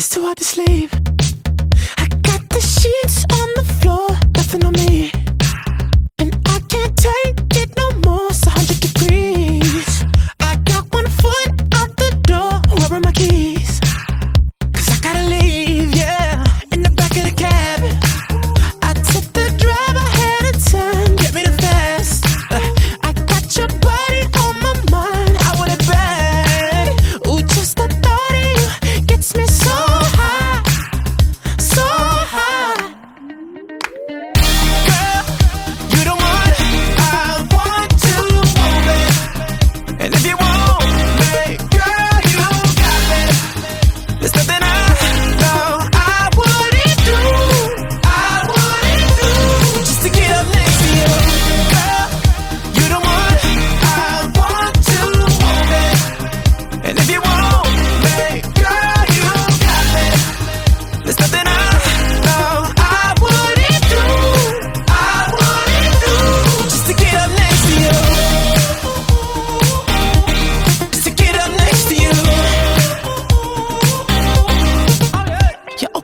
It's too hard to sleep. I got the sheets on the floor, nothing on me.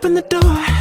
open the door.